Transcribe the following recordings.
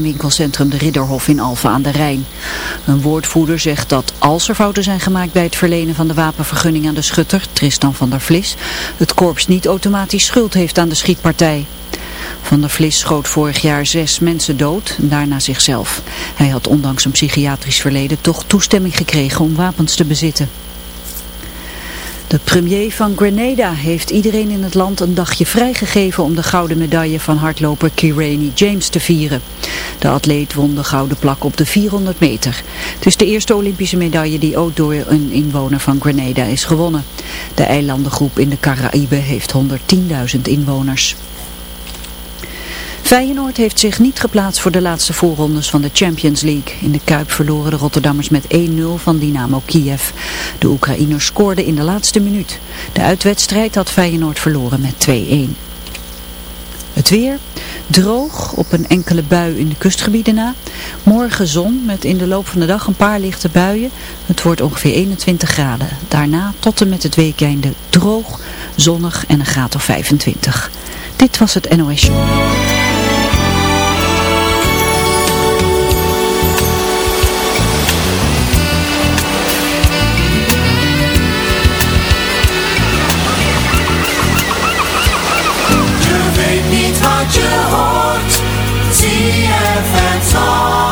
winkelcentrum De Ridderhof in Alphen aan de Rijn. Een woordvoerder zegt dat als er fouten zijn gemaakt bij het verlenen van de wapenvergunning aan de schutter, Tristan van der Vlis, het korps niet automatisch schuld heeft aan de schietpartij. Van der Vlis schoot vorig jaar zes mensen dood, daarna zichzelf. Hij had ondanks een psychiatrisch verleden toch toestemming gekregen om wapens te bezitten. De premier van Grenada heeft iedereen in het land een dagje vrijgegeven om de gouden medaille van hardloper Kirani James te vieren. De atleet won de gouden plak op de 400 meter. Het is de eerste Olympische medaille die ook door een inwoner van Grenada is gewonnen. De eilandengroep in de Caraïbe heeft 110.000 inwoners. Feyenoord heeft zich niet geplaatst voor de laatste voorrondes van de Champions League. In de Kuip verloren de Rotterdammers met 1-0 van Dynamo Kiev. De Oekraïners scoorden in de laatste minuut. De uitwedstrijd had Feyenoord verloren met 2-1. Het weer, droog op een enkele bui in de kustgebieden na. Morgen zon met in de loop van de dag een paar lichte buien. Het wordt ongeveer 21 graden. Daarna tot en met het weekende droog, zonnig en een graad of 25. Dit was het NOS Show. Je hoort. Zie het Zandvoort.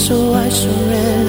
So I surrendered.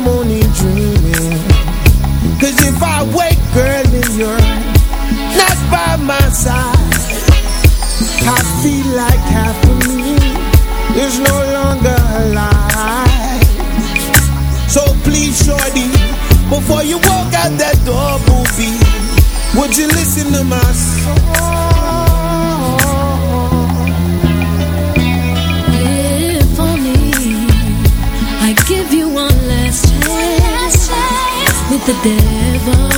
I'm only dreaming Cause if I wake, girl, and you're not by my side I feel like half of me is no longer alive So please, shorty, before you walk out that door, booby Would you listen to my song? the devil.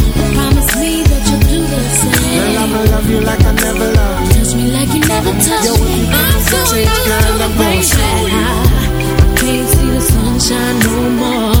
touch me. I'm so. I can't see the sunshine no more.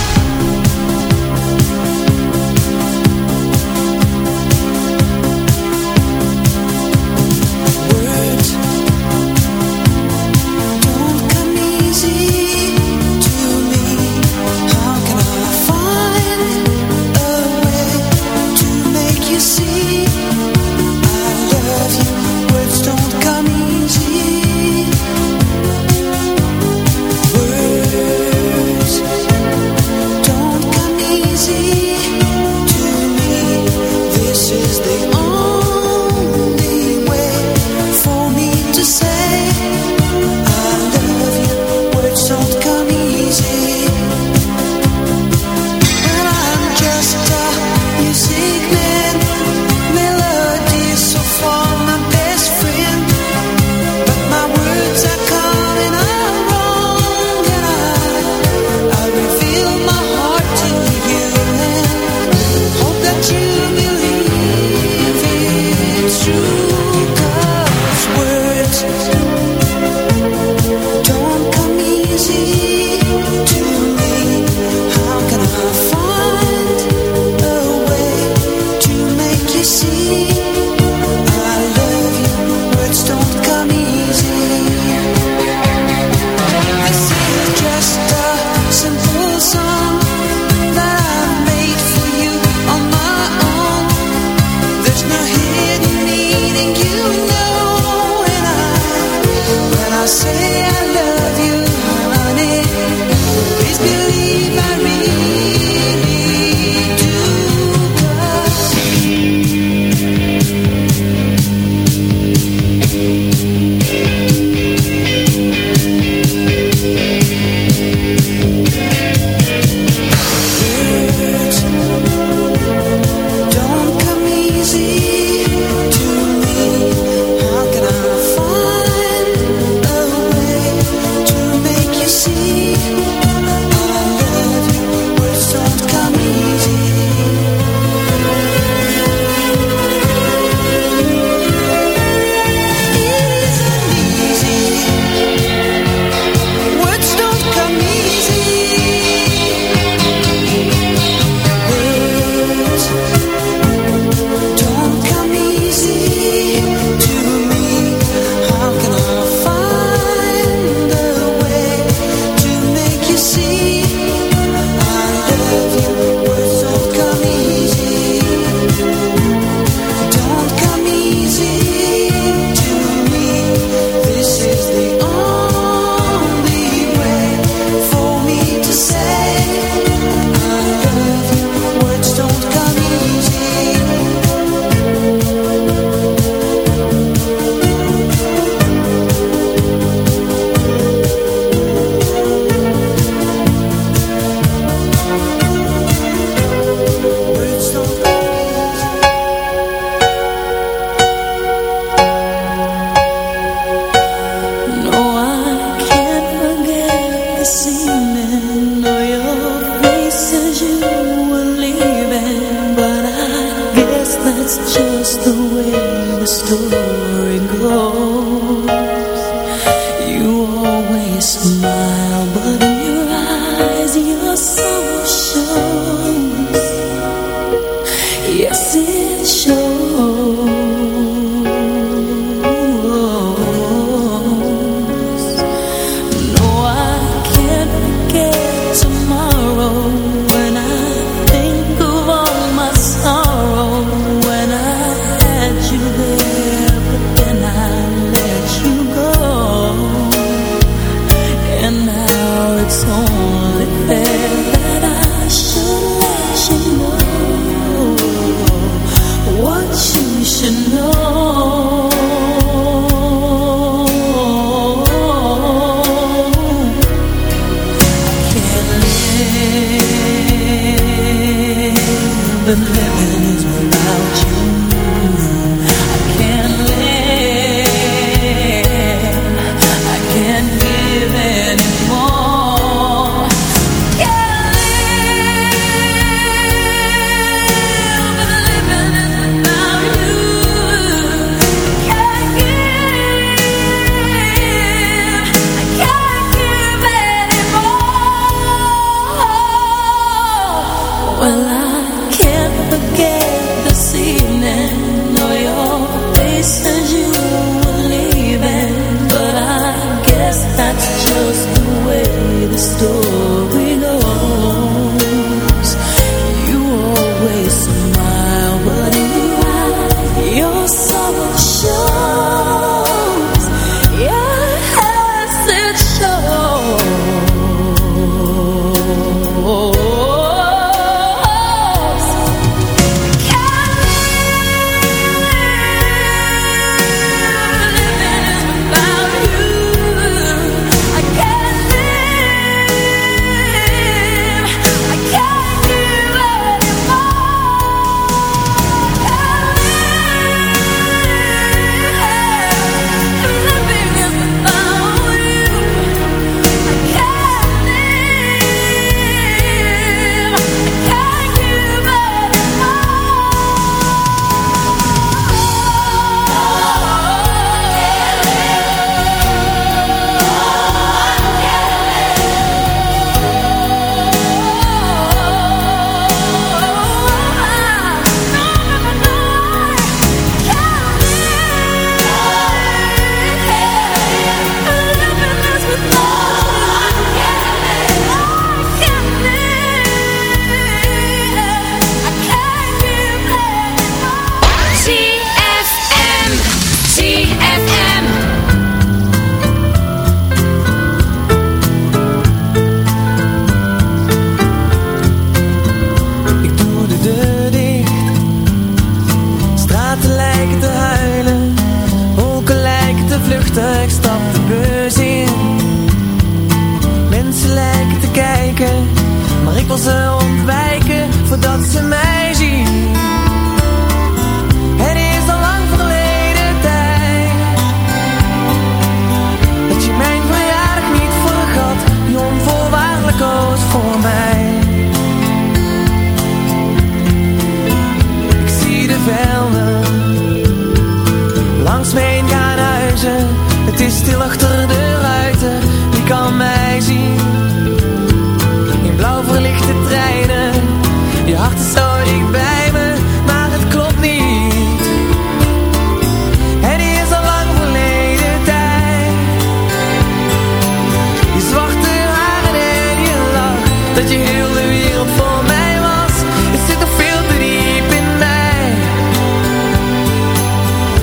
believe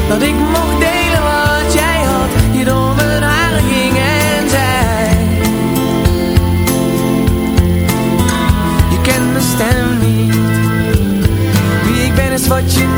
Dat ik mocht delen wat jij had, je door mijn haren ging en zei. Je kent mijn stem niet, wie ik ben is wat je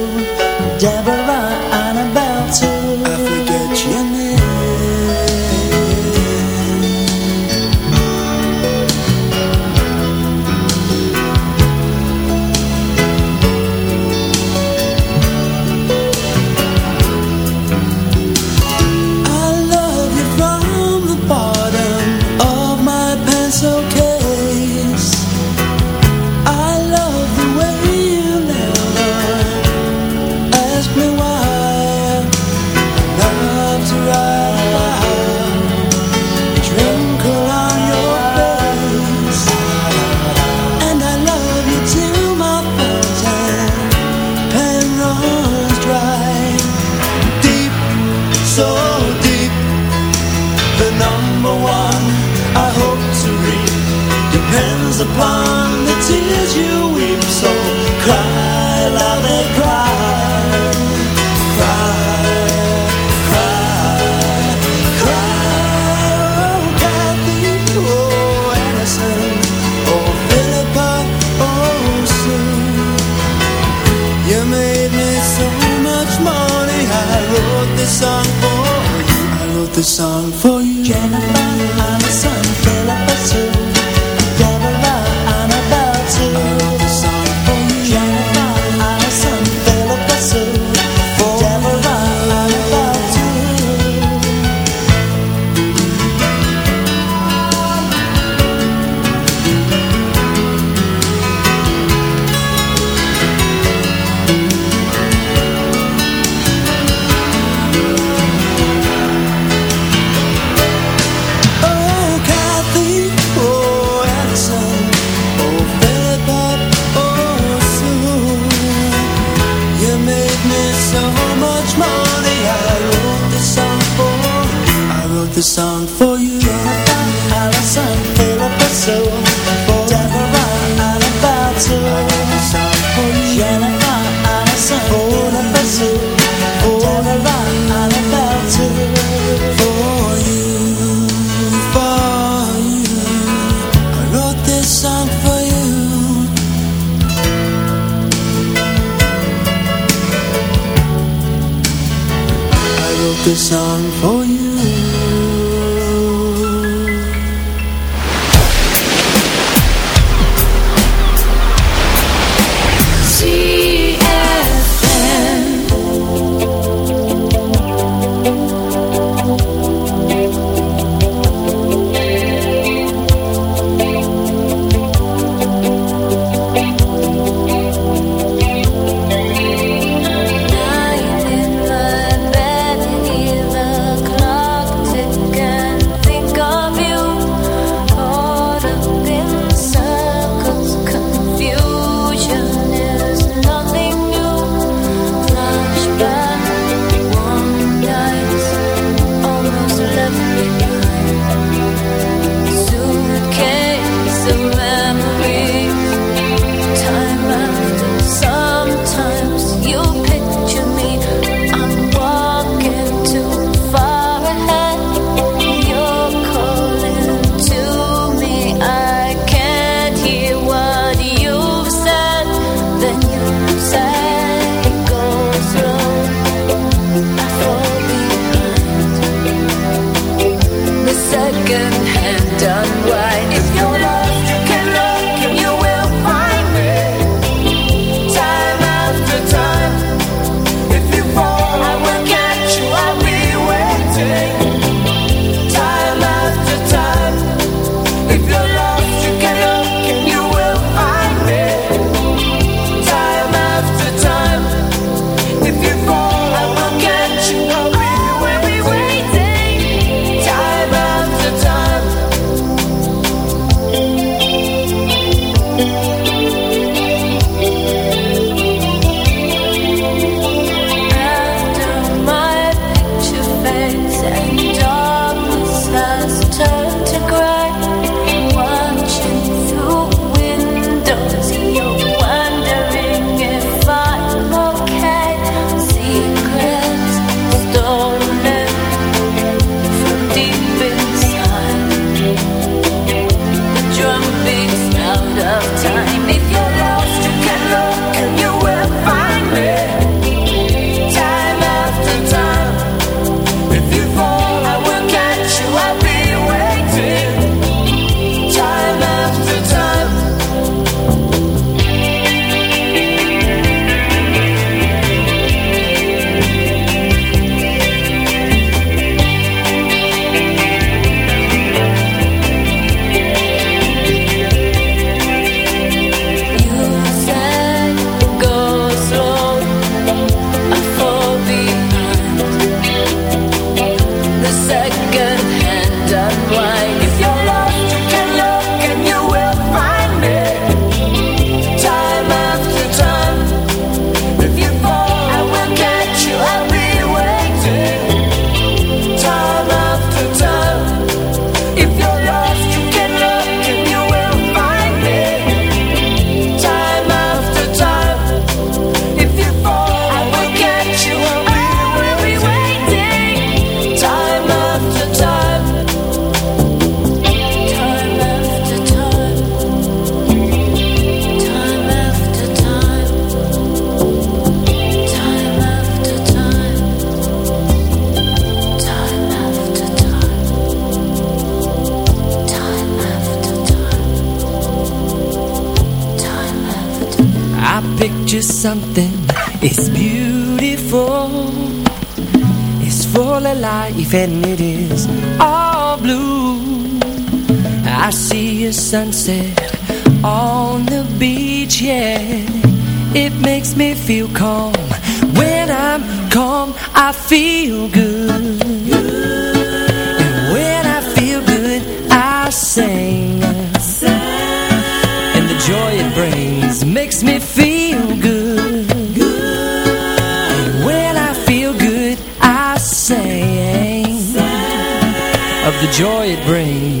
the joy it brings.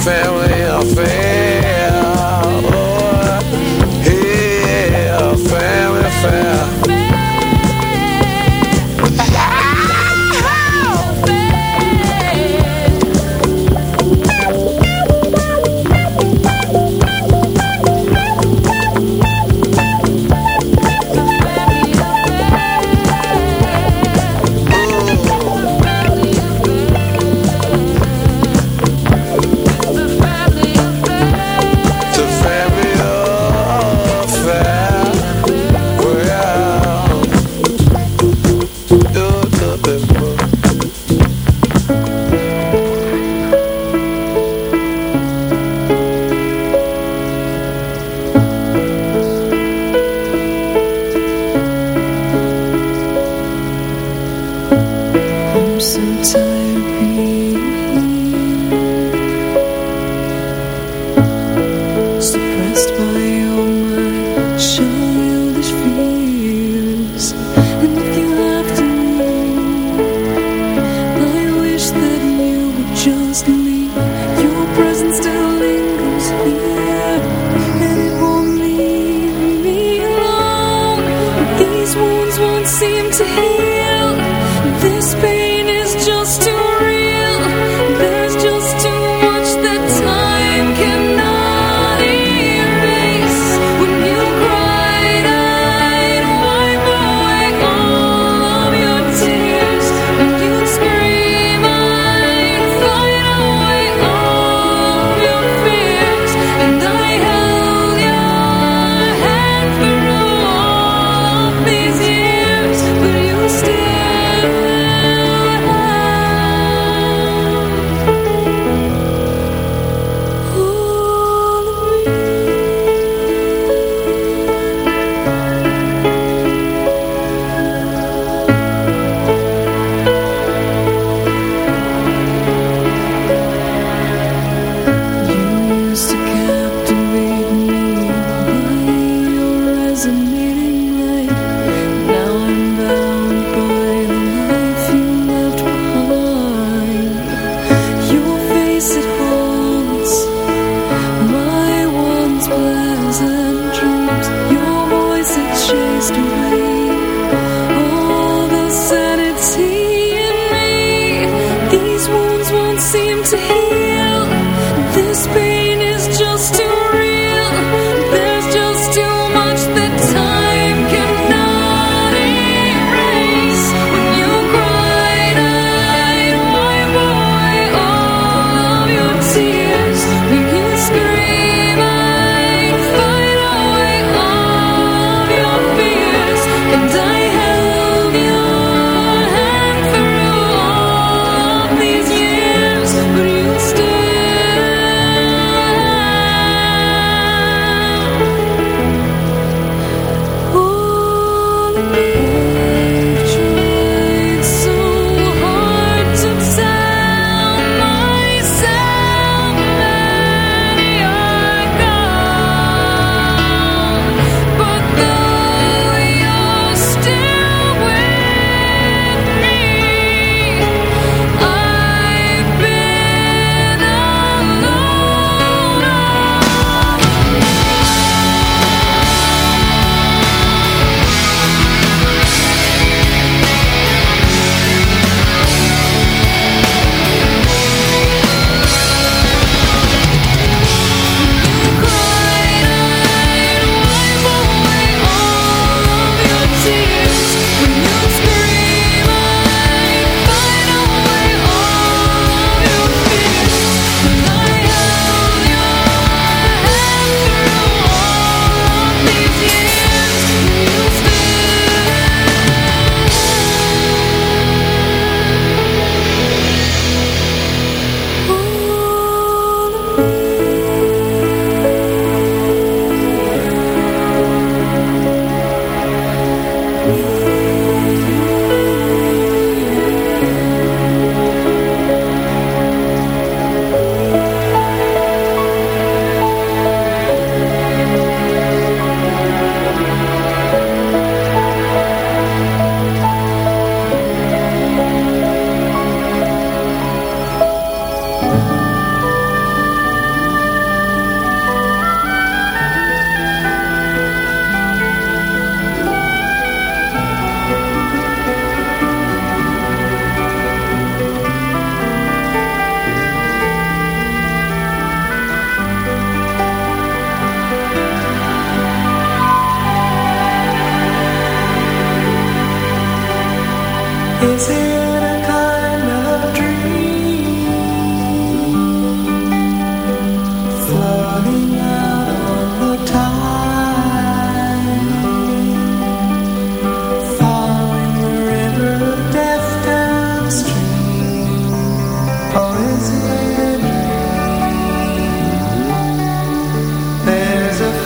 family affair.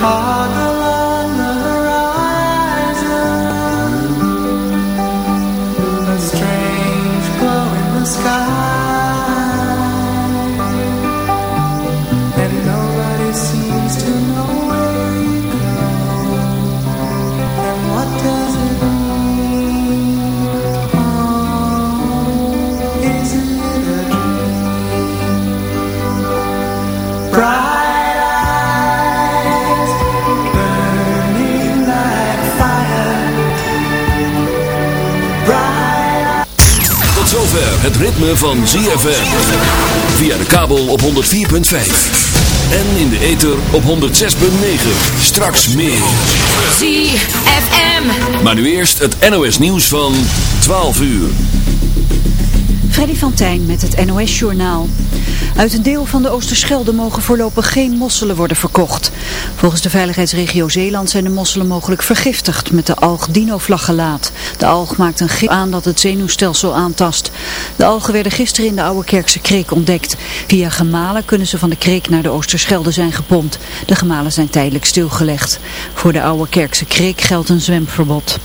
far het ritme van ZFM. Via de kabel op 104.5. En in de ether op 106.9. Straks meer. ZFM. Maar nu eerst het NOS nieuws van 12 uur. Freddy van Tijn met het NOS-journaal. Uit een deel van de Oosterschelde mogen voorlopig geen mosselen worden verkocht. Volgens de veiligheidsregio Zeeland zijn de mosselen mogelijk vergiftigd met de alg dinoflagellaat. De alg maakt een gif aan dat het zenuwstelsel aantast. De algen werden gisteren in de Oude Kerkse Kreek ontdekt. Via gemalen kunnen ze van de Kreek naar de Oosterschelde zijn gepompt. De gemalen zijn tijdelijk stilgelegd. Voor de Oude Kerkse Kreek geldt een zwemverbod.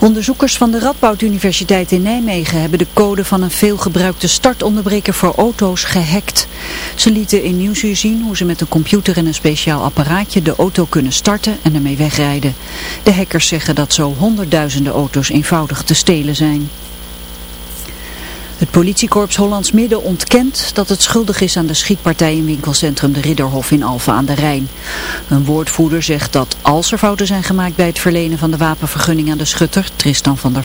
Onderzoekers van de Radboud Universiteit in Nijmegen hebben de code van een veelgebruikte startonderbreker voor auto's gehackt. Ze lieten in Nieuwsuur zien hoe ze met een computer en een speciaal apparaatje de auto kunnen starten en ermee wegrijden. De hackers zeggen dat zo honderdduizenden auto's eenvoudig te stelen zijn. Het politiekorps Hollands Midden ontkent dat het schuldig is aan de schietpartij in winkelcentrum De Ridderhof in Alphen aan de Rijn. Een woordvoerder zegt dat als er fouten zijn gemaakt bij het verlenen van de wapenvergunning aan de schutter, Tristan van der